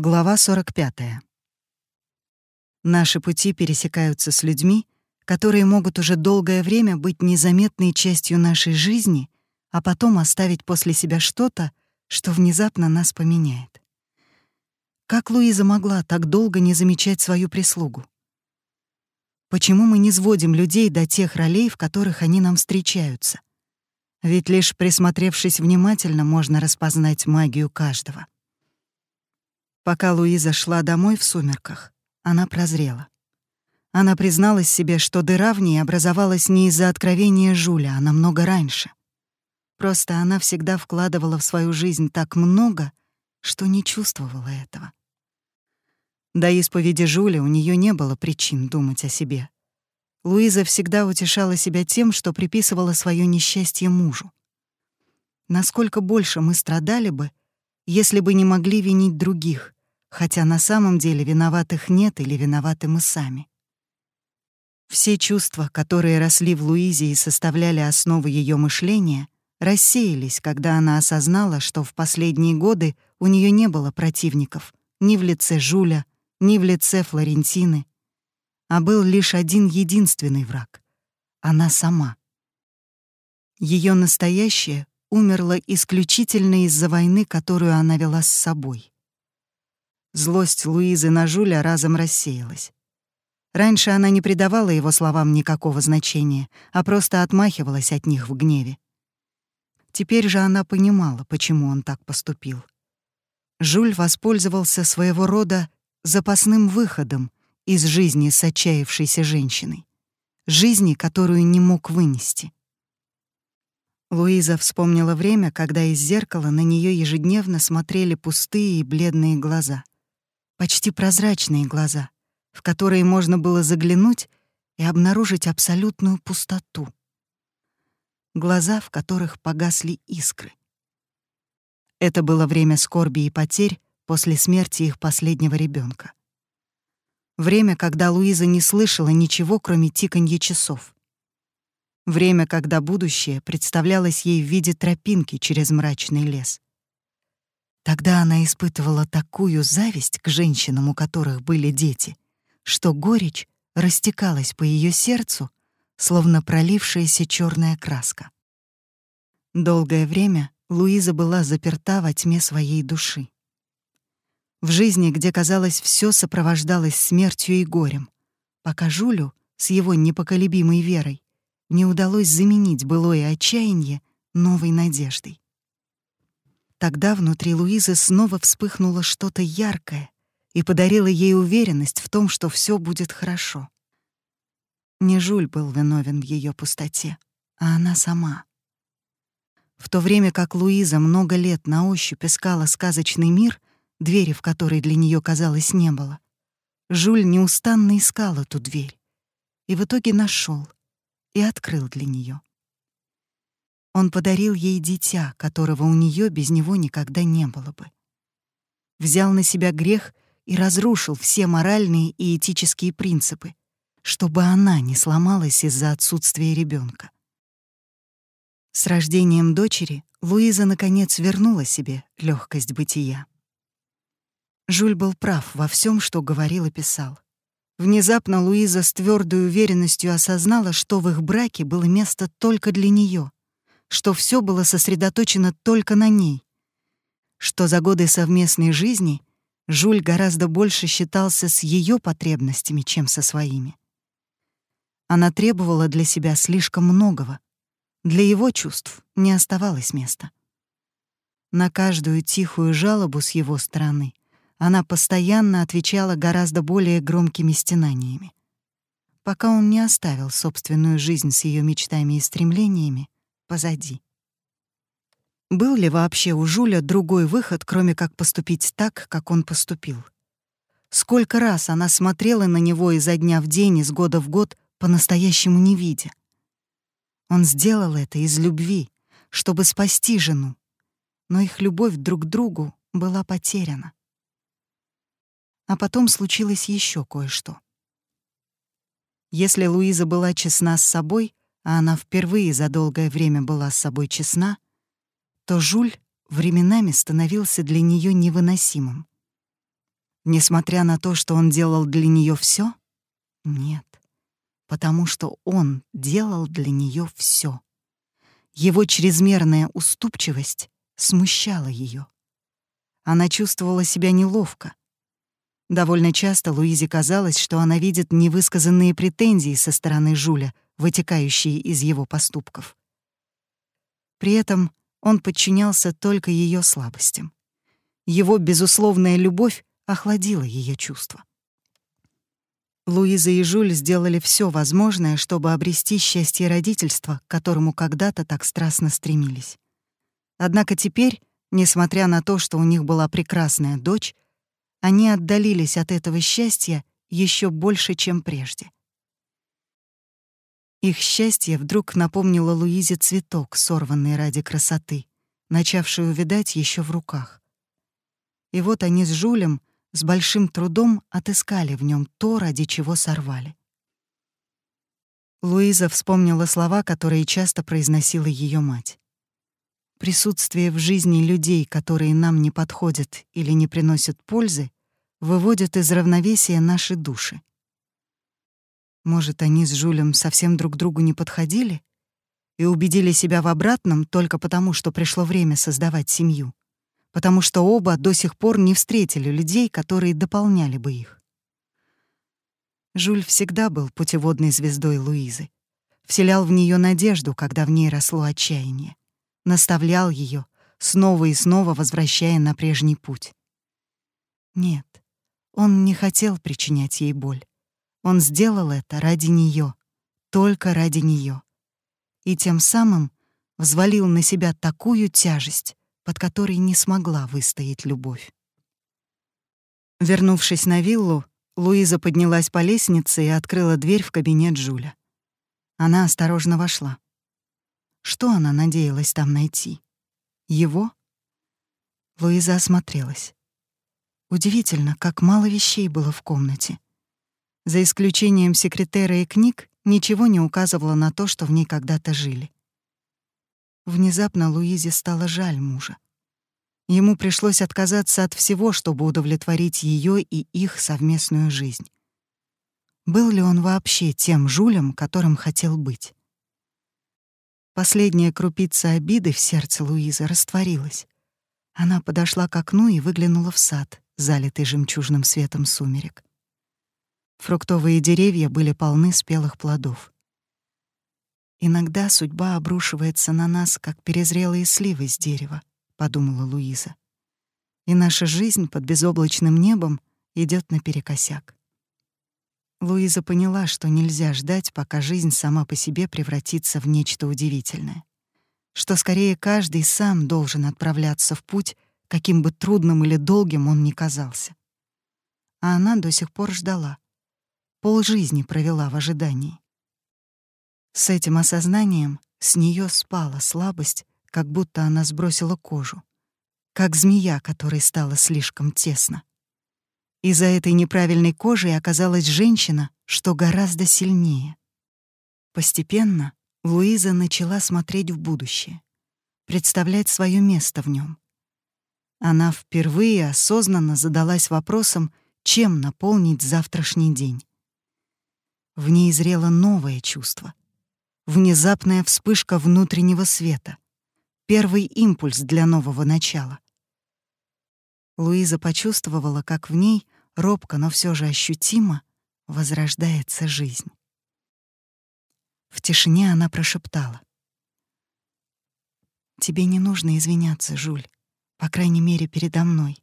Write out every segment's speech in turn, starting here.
Глава 45. Наши пути пересекаются с людьми, которые могут уже долгое время быть незаметной частью нашей жизни, а потом оставить после себя что-то, что внезапно нас поменяет. Как Луиза могла так долго не замечать свою прислугу? Почему мы не сводим людей до тех ролей, в которых они нам встречаются? Ведь лишь присмотревшись внимательно, можно распознать магию каждого. Пока Луиза шла домой в сумерках, она прозрела. Она призналась себе, что дыра в ней образовалась не из-за откровения Жуля, а намного раньше. Просто она всегда вкладывала в свою жизнь так много, что не чувствовала этого. До исповеди Жуля у нее не было причин думать о себе. Луиза всегда утешала себя тем, что приписывала свое несчастье мужу. Насколько больше мы страдали бы, если бы не могли винить других, хотя на самом деле виноватых нет или виноваты мы сами. Все чувства, которые росли в Луизе и составляли основу ее мышления, рассеялись, когда она осознала, что в последние годы у нее не было противников ни в лице Жуля, ни в лице Флорентины, а был лишь один единственный враг — она сама. Ее настоящее умерло исключительно из-за войны, которую она вела с собой. Злость Луизы на Жуля разом рассеялась. Раньше она не придавала его словам никакого значения, а просто отмахивалась от них в гневе. Теперь же она понимала, почему он так поступил. Жуль воспользовался своего рода запасным выходом из жизни с отчаявшейся женщиной, жизни, которую не мог вынести. Луиза вспомнила время, когда из зеркала на нее ежедневно смотрели пустые и бледные глаза почти прозрачные глаза, в которые можно было заглянуть и обнаружить абсолютную пустоту. Глаза, в которых погасли искры. Это было время скорби и потерь после смерти их последнего ребенка. Время, когда Луиза не слышала ничего, кроме тиканья часов. Время, когда будущее представлялось ей в виде тропинки через мрачный лес. Тогда она испытывала такую зависть к женщинам, у которых были дети, что горечь растекалась по ее сердцу, словно пролившаяся черная краска. Долгое время Луиза была заперта во тьме своей души. В жизни, где, казалось, все сопровождалось смертью и горем, пока Жулю с его непоколебимой верой не удалось заменить былое отчаяние новой надеждой. Тогда внутри Луизы снова вспыхнуло что-то яркое и подарило ей уверенность в том, что все будет хорошо. Не Жуль был виновен в ее пустоте, а она сама. В то время как Луиза много лет на ощупь искала сказочный мир, двери в который для нее казалось не было, Жуль неустанно искал эту дверь и в итоге нашел и открыл для нее. Он подарил ей дитя, которого у нее без него никогда не было бы. Взял на себя грех и разрушил все моральные и этические принципы, чтобы она не сломалась из-за отсутствия ребенка. С рождением дочери Луиза наконец вернула себе легкость бытия. Жюль был прав во всем, что говорил и писал. Внезапно Луиза с твердой уверенностью осознала, что в их браке было место только для нее, что все было сосредоточено только на ней, что за годы совместной жизни Жуль гораздо больше считался с ее потребностями, чем со своими. Она требовала для себя слишком многого. Для его чувств не оставалось места. На каждую тихую жалобу с его стороны она постоянно отвечала гораздо более громкими стенаниями. Пока он не оставил собственную жизнь с ее мечтами и стремлениями, позади. Был ли вообще у Жуля другой выход, кроме как поступить так, как он поступил? Сколько раз она смотрела на него изо дня в день, из года в год, по-настоящему не видя. Он сделал это из любви, чтобы спасти жену, но их любовь друг к другу была потеряна. А потом случилось еще кое-что. Если Луиза была честна с собой, а она впервые за долгое время была с собой честна, то Жуль временами становился для нее невыносимым. несмотря на то, что он делал для нее все? Нет, потому что он делал для нее все. Его чрезмерная уступчивость смущала ее. Она чувствовала себя неловко. Довольно часто Луизе казалось, что она видит невысказанные претензии со стороны Жуля, вытекающие из его поступков. При этом он подчинялся только ее слабостям. Его безусловная любовь охладила ее чувства. Луиза и Жюль сделали все возможное, чтобы обрести счастье родительства, к которому когда-то так страстно стремились. Однако теперь, несмотря на то, что у них была прекрасная дочь, они отдалились от этого счастья еще больше, чем прежде. Их счастье вдруг напомнило Луизе цветок, сорванный ради красоты, начавший увядать еще в руках. И вот они с Жулем с большим трудом отыскали в нем то, ради чего сорвали. Луиза вспомнила слова, которые часто произносила ее мать. Присутствие в жизни людей, которые нам не подходят или не приносят пользы, выводит из равновесия наши души. Может, они с Жулем совсем друг другу не подходили и убедили себя в обратном только потому, что пришло время создавать семью потому что оба до сих пор не встретили людей, которые дополняли бы их. Жуль всегда был путеводной звездой Луизы, вселял в нее надежду, когда в ней росло отчаяние, наставлял ее, снова и снова возвращая на прежний путь. Нет, он не хотел причинять ей боль. Он сделал это ради нее, только ради нее, и тем самым взвалил на себя такую тяжесть, под которой не смогла выстоять любовь. Вернувшись на виллу, Луиза поднялась по лестнице и открыла дверь в кабинет Жуля. Она осторожно вошла. Что она надеялась там найти? Его? Луиза осмотрелась. Удивительно, как мало вещей было в комнате. За исключением секретера и книг, ничего не указывало на то, что в ней когда-то жили. Внезапно Луизе стало жаль мужа. Ему пришлось отказаться от всего, чтобы удовлетворить ее и их совместную жизнь. Был ли он вообще тем жулем, которым хотел быть? Последняя крупица обиды в сердце Луизы растворилась. Она подошла к окну и выглянула в сад, залитый жемчужным светом сумерек. Фруктовые деревья были полны спелых плодов. Иногда судьба обрушивается на нас, как перезрелые сливы с дерева, подумала Луиза. И наша жизнь под безоблачным небом идет наперекосяк. Луиза поняла, что нельзя ждать, пока жизнь сама по себе превратится в нечто удивительное. Что скорее каждый сам должен отправляться в путь, каким бы трудным или долгим он ни казался. А она до сих пор ждала. Полжизни провела в ожидании. С этим осознанием с нее спала слабость, как будто она сбросила кожу, как змея, которой стало слишком тесно. И за этой неправильной кожей оказалась женщина, что гораздо сильнее. Постепенно Луиза начала смотреть в будущее, представлять свое место в нем. Она впервые осознанно задалась вопросом, чем наполнить завтрашний день. В ней зрело новое чувство, внезапная вспышка внутреннего света, первый импульс для нового начала. Луиза почувствовала, как в ней, робко, но все же ощутимо, возрождается жизнь. В тишине она прошептала. «Тебе не нужно извиняться, Жуль, по крайней мере, передо мной.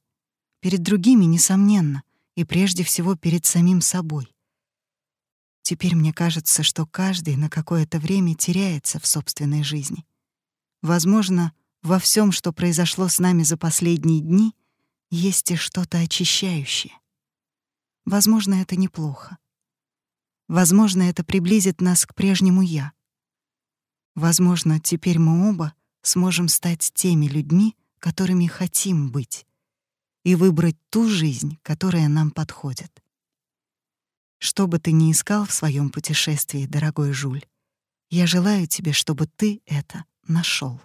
Перед другими, несомненно, и прежде всего перед самим собой. Теперь мне кажется, что каждый на какое-то время теряется в собственной жизни. Возможно, во всем, что произошло с нами за последние дни, есть и что-то очищающее. Возможно, это неплохо. Возможно, это приблизит нас к прежнему «я». Возможно, теперь мы оба сможем стать теми людьми, которыми хотим быть, и выбрать ту жизнь, которая нам подходит. Что бы ты ни искал в своем путешествии, дорогой Жуль, я желаю тебе, чтобы ты это нашел.